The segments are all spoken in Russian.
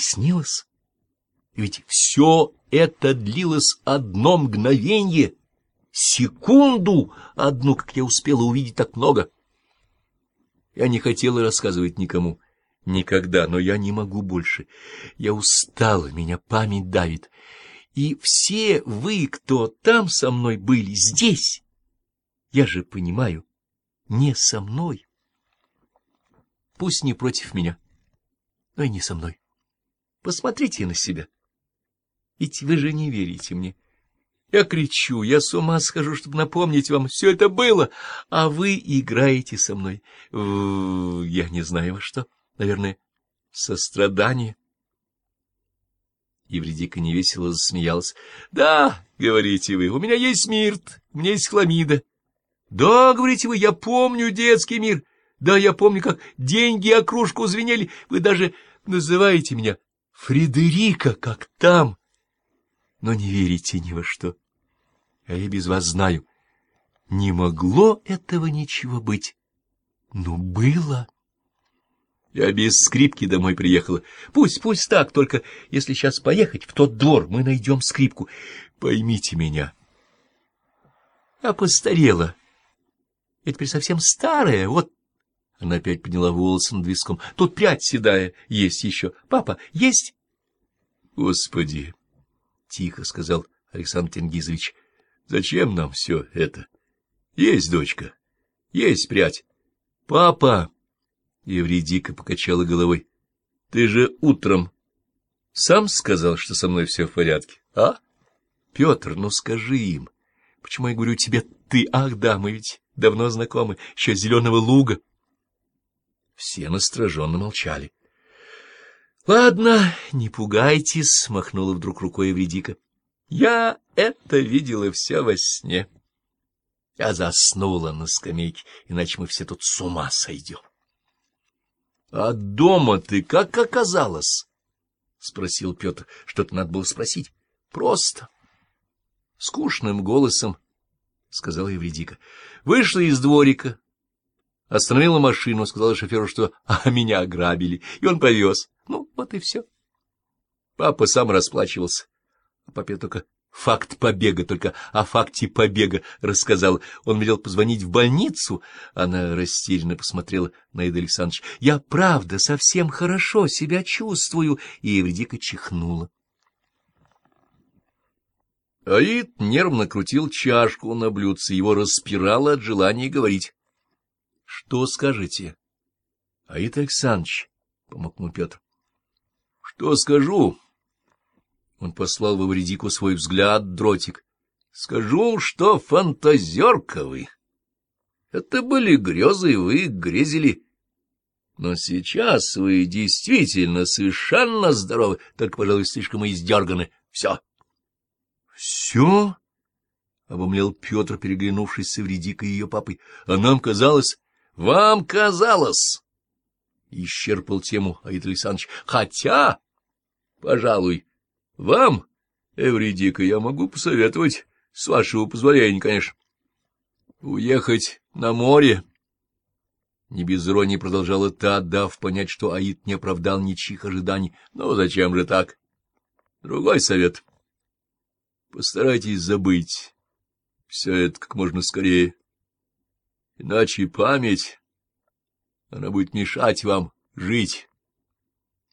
приснилось? Ведь все это длилось одно мгновенье, секунду одну, как я успела увидеть так много. Я не хотела рассказывать никому, никогда, но я не могу больше. Я устала, меня память давит. И все вы, кто там со мной были, здесь, я же понимаю, не со мной. Пусть не против меня, но и не со мной. Посмотрите на себя. Ведь вы же не верите мне. Я кричу, я с ума схожу, чтобы напомнить вам, все это было, а вы играете со мной. В... Я не знаю во что. Наверное, сострадание. Евредика невесело засмеялась. — Да, — говорите вы, — у меня есть мирт, у меня есть хламида. — Да, — говорите вы, — я помню детский мир. Да, я помню, как деньги о кружку звенели. Вы даже называете меня Фредерика, как там. Но не верите ни во что а я без вас знаю. Не могло этого ничего быть. Но было. Я без скрипки домой приехала. Пусть, пусть так, только если сейчас поехать в тот двор, мы найдем скрипку. Поймите меня. Я постарела. Я теперь совсем старая, вот... Она опять подняла волосы над виском. Тут прядь седая есть еще. Папа, есть? Господи! — тихо сказал Александр Тенгизович. Зачем нам все это? Есть дочка, есть прядь. Папа! Евредика покачала головой. Ты же утром сам сказал, что со мной все в порядке, а? Петр, ну скажи им. Почему я говорю тебе ты? Ах, да, мы ведь давно знакомы, еще зеленого луга. Все настороженно молчали. — Ладно, не пугайтесь, — махнула вдруг рукой Евредика. Я это видела все во сне. Я заснула на скамейке, иначе мы все тут с ума сойдем. — А дома ты как оказалась? — спросил Петр. — Что-то надо было спросить. — Просто. Скучным голосом, — сказала Евредика. Вышла из дворика, остановила машину, сказала шоферу, что а, меня ограбили, и он повез. Ну, вот и все. Папа сам расплачивался. А папе только факт побега, только о факте побега рассказал. Он велел позвонить в больницу. Она растерянно посмотрела на Ида Александрович. — Я, правда, совсем хорошо себя чувствую. И Евредика чихнула. Аид нервно крутил чашку на блюдце, его распирало от желания говорить. — Что скажете? — Аид Александрович, — помог ему Петр. — Что скажу? Он послал в Эвредику свой взгляд, дротик. — Скажу, что фантазерка вы. Это были грезы, вы грезили. Но сейчас вы действительно совершенно здоровы, только, пожалуй, слишком издерганы. Все. — Все? — обомлел Петр, переглянувшись с Эвредикой и ее папой. — А нам казалось... — Вам казалось... — исчерпал тему Аид Александрович. — Хотя, пожалуй... Вам, Эвридика, я могу посоветовать, с вашего позволения, конечно, уехать на море. Не без иронии продолжала та, дав понять, что Аид не оправдал ничьих ожиданий. Ну, зачем же так? Другой совет. Постарайтесь забыть все это как можно скорее. Иначе память, она будет мешать вам жить.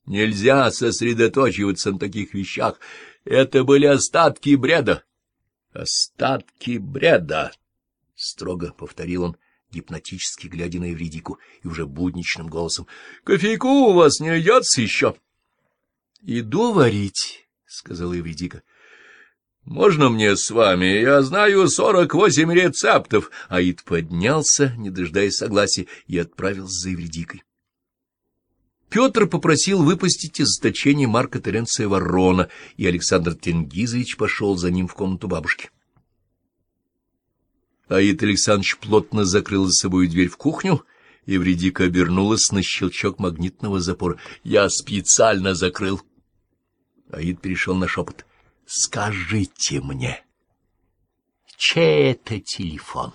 Нельзя сосредоточиваться на таких вещах. Это были остатки бреда. Остатки бреда, — строго повторил он, гипнотически глядя на Евредику и уже будничным голосом. — Кофейку у вас не идется еще? — Иду варить, — сказала Евредика. — Можно мне с вами? Я знаю сорок восемь рецептов. Аид поднялся, не дожидаясь согласия, и отправился за Евредикой. Петр попросил выпустить из заточения Марка Теренция Ворона, и Александр Тенгизович пошел за ним в комнату бабушки. Аид Александрович плотно закрыл за собой дверь в кухню, и Вредика обернулась на щелчок магнитного запора. «Я специально закрыл». Аид перешел на шепот. «Скажите мне, чей это телефон?»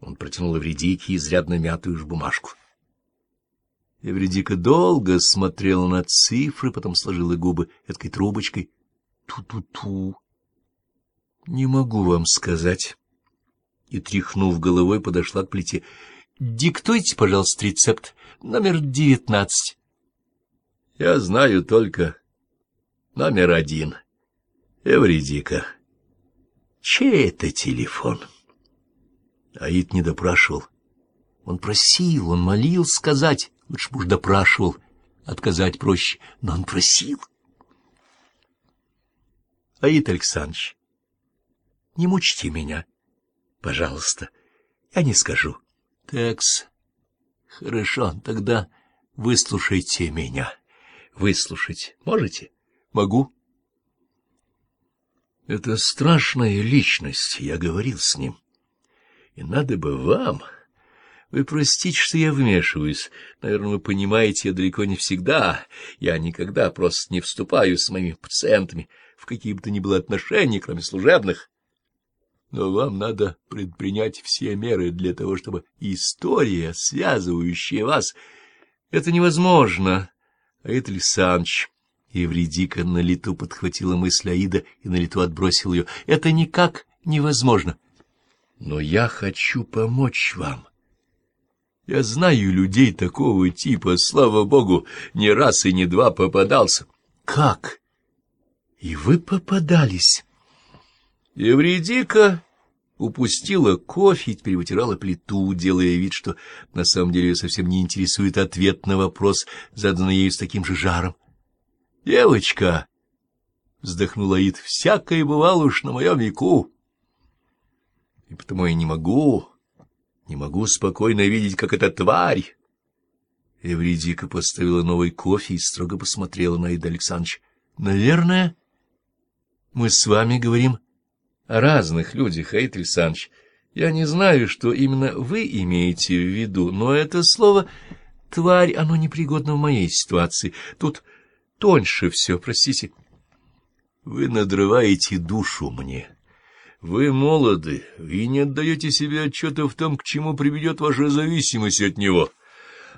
Он протянул Эвредике изрядно мятую ж бумажку. Эвредика долго смотрела на цифры, потом сложила губы этой трубочкой. Ту-ту-ту. Не могу вам сказать. И, тряхнув головой, подошла к плите. Диктуйте, пожалуйста, рецепт номер девятнадцать. Я знаю только номер один. Эвредика. Чей это телефон? Аид не допрашивал. Он просил, он молил сказать. Лучше бы уж допрашивал. Отказать проще, но он просил. Аид Александрович, не мучьте меня, пожалуйста. Я не скажу. Текс, хорошо, тогда выслушайте меня. Выслушать можете? Могу. Это страшная личность, я говорил с ним. И надо бы вам... Вы простите, что я вмешиваюсь. Наверное, вы понимаете, я далеко не всегда, я никогда просто не вступаю с моими пациентами в какие бы то ни было отношения, кроме служебных. Но вам надо предпринять все меры для того, чтобы история, связывающая вас... Это невозможно. А это Лисанч. Евредика на лету подхватила мысль Аида и на лету отбросил ее. Это никак невозможно. Но я хочу помочь вам. Я знаю людей такого типа, слава богу, не раз и не два попадался. Как? И вы попадались? Евредика упустила кофе и теперь вытирала плиту, делая вид, что на самом деле ее совсем не интересует ответ на вопрос, заданный ею с таким же жаром. — Девочка! — вздохнула Ид. — Всякое бывало уж на моем веку. И потому я не могу не могу спокойно видеть, как эта тварь. Эвредика поставила новый кофе и строго посмотрела на Ида Александрович. — Наверное, мы с вами говорим о разных людях, Аид Александрович. Я не знаю, что именно вы имеете в виду, но это слово «тварь» оно непригодно в моей ситуации. Тут тоньше все, простите. Вы надрываете душу мне. Вы молоды и не отдаете себе отчета в том, к чему приведет ваша зависимость от него.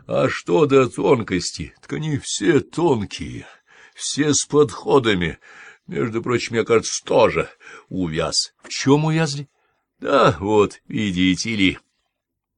А что до тонкости? Так они все тонкие, все с подходами. Между прочим, я, кажется, тоже увяз. В чем увязли? Да, вот, видите ли,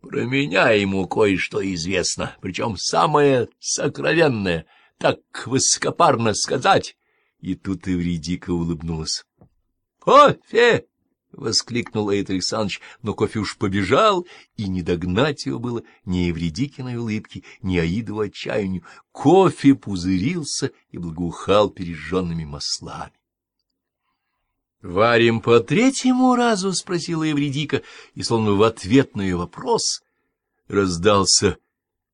про меня ему кое-что известно, причем самое сокровенное, так высокопарно сказать. И тут Эвредика улыбнулась. — Кофе! — воскликнул Эйд Александрович, но кофе уж побежал, и не догнать его было ни Евредикиной улыбки, ни Аидову отчаянию. Кофе пузырился и благоухал пережженными маслами. — Варим по третьему разу? — спросила Евредика, и, словно в ответ на ее вопрос, раздался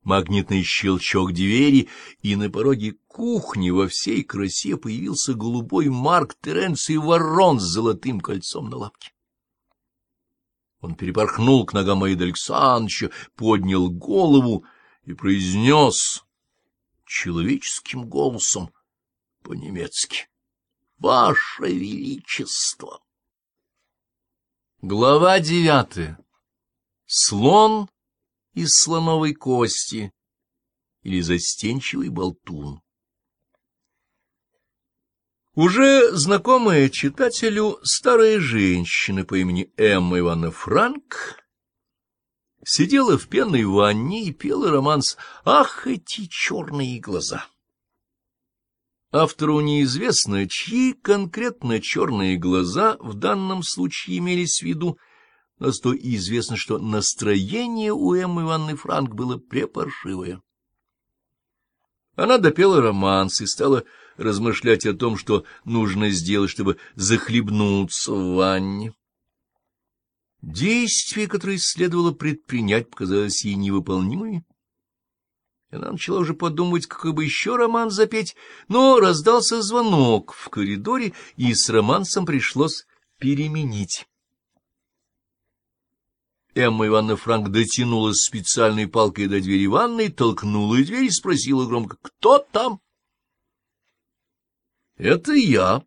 магнитный щелчок двери, и на пороге кухни во всей красе появился голубой Марк Теренций ворон с золотым кольцом на лапке. Он перепорхнул к ногам Аида Александровича, поднял голову и произнес человеческим голосом по-немецки «Ваше Величество!» Глава девятая. Слон из слоновой кости или застенчивый болтун. Уже знакомая читателю старая женщина по имени Эмма Ивановна Франк сидела в пенной ванне и пела романс «Ах, эти черные глаза!». Автору неизвестно, чьи конкретно черные глаза в данном случае имелись в виду, но то известно, что настроение у Эммы Ивановны Франк было препаршивое. Она допела романс и стала размышлять о том, что нужно сделать, чтобы захлебнуться в ванне. Действия, которые следовало предпринять, показались ей невыполнимыми. Она начала уже подумать, какой бы еще роман запеть, но раздался звонок в коридоре, и с романсом пришлось переменить. Эмма Ивановна Франк дотянулась специальной палкой до двери ванной, толкнула дверь и спросила громко, кто там? — Это я.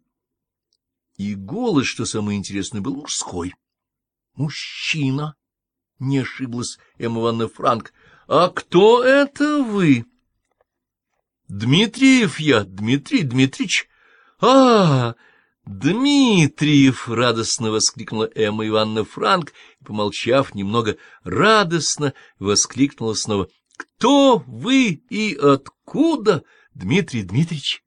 И голос, что самое интересное, был мужской. — Мужчина, — не ошиблась Эмма Ивановна Франк. — А кто это вы? Дмитриев я, Дмитрий Дмитрич. А, Дмитриев! — радостно воскликнула Эмма Ивановна Франк, и, помолчав немного, радостно воскликнула снова. — Кто вы и откуда, Дмитрий Дмитрич?